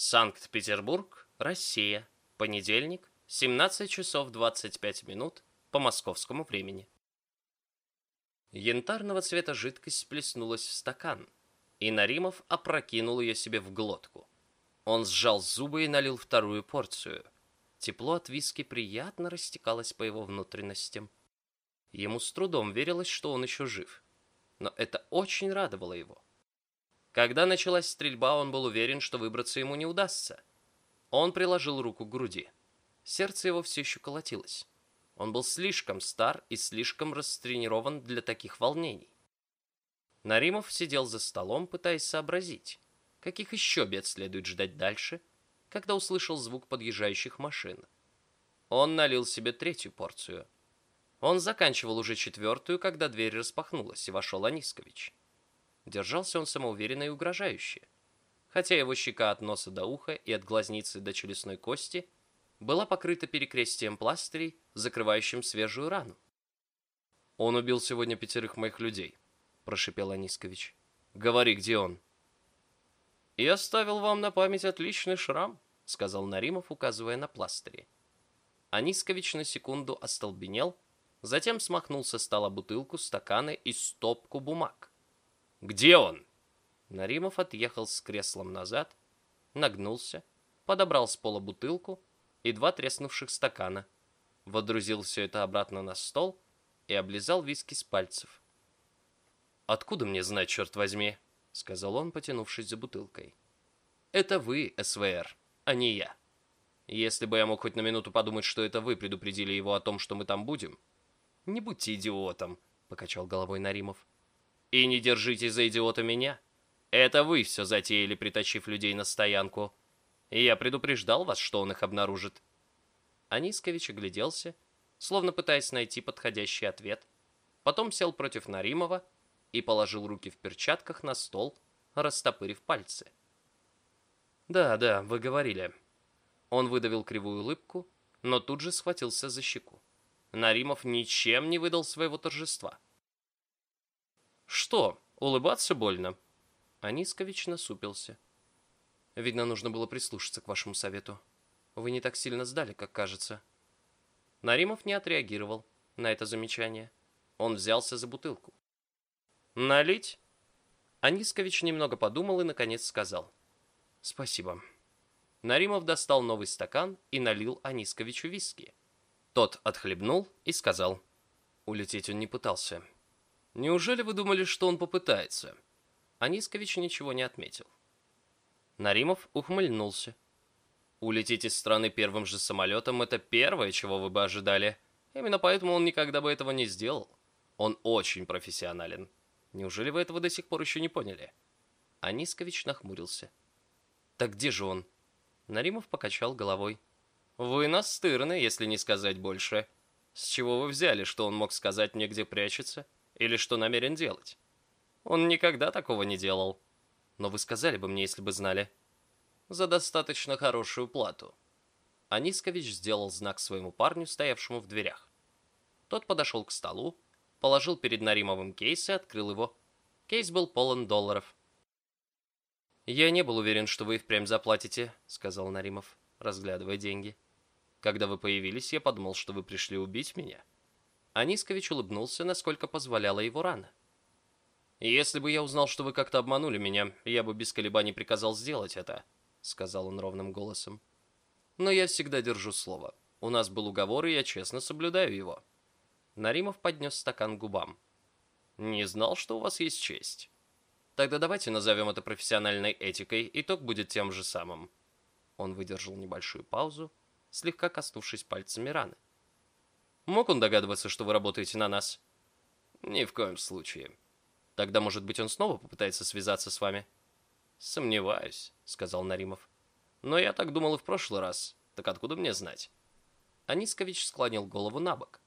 Санкт-Петербург, Россия. Понедельник, 17 часов 25 минут по московскому времени. Янтарного цвета жидкость сплеснулась в стакан, и Наримов опрокинул ее себе в глотку. Он сжал зубы и налил вторую порцию. Тепло от виски приятно растекалось по его внутренностям. Ему с трудом верилось, что он еще жив. Но это очень радовало его. Когда началась стрельба, он был уверен, что выбраться ему не удастся. Он приложил руку к груди. Сердце его все еще колотилось. Он был слишком стар и слишком растренирован для таких волнений. Наримов сидел за столом, пытаясь сообразить, каких еще бед следует ждать дальше, когда услышал звук подъезжающих машин. Он налил себе третью порцию. Он заканчивал уже четвертую, когда дверь распахнулась, и вошел Анискович. Держался он самоуверенно и угрожающе. Хотя его щека от носа до уха и от глазницы до челюстной кости была покрыта перекрестием пластырей, закрывающим свежую рану. «Он убил сегодня пятерых моих людей», — прошипел Анискович. «Говори, где он?» «Я оставил вам на память отличный шрам», — сказал Наримов, указывая на пластыри. Анискович на секунду остолбенел, затем смахнул со стола бутылку, стаканы и стопку бумаг. «Где он?» Наримов отъехал с креслом назад, нагнулся, подобрал с пола бутылку и два треснувших стакана, водрузил все это обратно на стол и облизал виски с пальцев. «Откуда мне знать, черт возьми?» — сказал он, потянувшись за бутылкой. «Это вы, СВР, а не я. Если бы я мог хоть на минуту подумать, что это вы предупредили его о том, что мы там будем...» «Не будьте идиотом», — покачал головой Наримов. И не держите за идиота меня. Это вы все затеяли, притащив людей на стоянку. Я предупреждал вас, что он их обнаружит. Анискович огляделся, словно пытаясь найти подходящий ответ. Потом сел против Наримова и положил руки в перчатках на стол, растопырив пальцы. «Да, да, вы говорили». Он выдавил кривую улыбку, но тут же схватился за щеку. Наримов ничем не выдал своего торжества. «Что, улыбаться больно?» Анискович насупился. «Видно, нужно было прислушаться к вашему совету. Вы не так сильно сдали, как кажется». Наримов не отреагировал на это замечание. Он взялся за бутылку. «Налить?» Анискович немного подумал и, наконец, сказал. «Спасибо». Наримов достал новый стакан и налил Анисковичу виски. Тот отхлебнул и сказал. Улететь он не пытался. Неужели вы думали, что он попытается? Анискович ничего не отметил. Наримов ухмыльнулся. Улететь из страны первым же самолетом — это первое, чего вы бы ожидали. Именно поэтому он никогда бы этого не сделал. Он очень профессионален. Неужели вы этого до сих пор еще не поняли? Анискович нахмурился. Так где же он? Наримов покачал головой. Вы настырны, если не сказать больше. С чего вы взяли, что он мог сказать мне, где прячется? — или что намерен делать. Он никогда такого не делал. Но вы сказали бы мне, если бы знали. За достаточно хорошую плату. Анискович сделал знак своему парню, стоявшему в дверях. Тот подошел к столу, положил перед Наримовым кейс и открыл его. Кейс был полон долларов. «Я не был уверен, что вы и впрямь заплатите», — сказал Наримов, разглядывая деньги. «Когда вы появились, я подумал, что вы пришли убить меня». Анискович улыбнулся, насколько позволяла его рана. «Если бы я узнал, что вы как-то обманули меня, я бы без колебаний приказал сделать это», — сказал он ровным голосом. «Но я всегда держу слово. У нас был уговор, и я честно соблюдаю его». Наримов поднес стакан к губам. «Не знал, что у вас есть честь. Тогда давайте назовем это профессиональной этикой, итог будет тем же самым». Он выдержал небольшую паузу, слегка коснувшись пальцами раны. Мог он догадываться, что вы работаете на нас? Ни в коем случае. Тогда, может быть, он снова попытается связаться с вами? Сомневаюсь, сказал Наримов. Но я так думал и в прошлый раз. Так откуда мне знать? Анискович склонил голову на бок.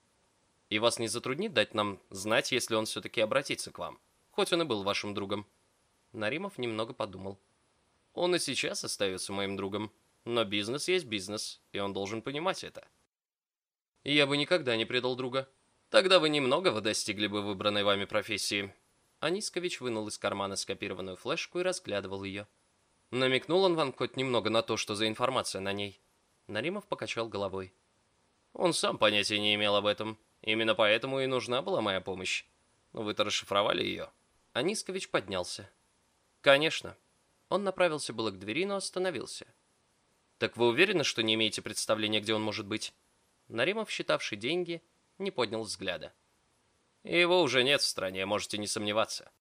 И вас не затруднит дать нам знать, если он все-таки обратится к вам, хоть он и был вашим другом. Наримов немного подумал. Он и сейчас остается моим другом, но бизнес есть бизнес, и он должен понимать это. Я бы никогда не предал друга. Тогда вы немногого достигли бы выбранной вами профессии. Анискович вынул из кармана скопированную флешку и разглядывал ее. Намекнул он вам хоть немного на то, что за информация на ней? Наримов покачал головой. Он сам понятия не имел об этом. Именно поэтому и нужна была моя помощь. Но вы-то расшифровали ее. Анискович поднялся. Конечно. Он направился было к двери, но остановился. Так вы уверены, что не имеете представления, где он может быть? Наримов, считавший деньги, не поднял взгляда. Его уже нет в стране, можете не сомневаться.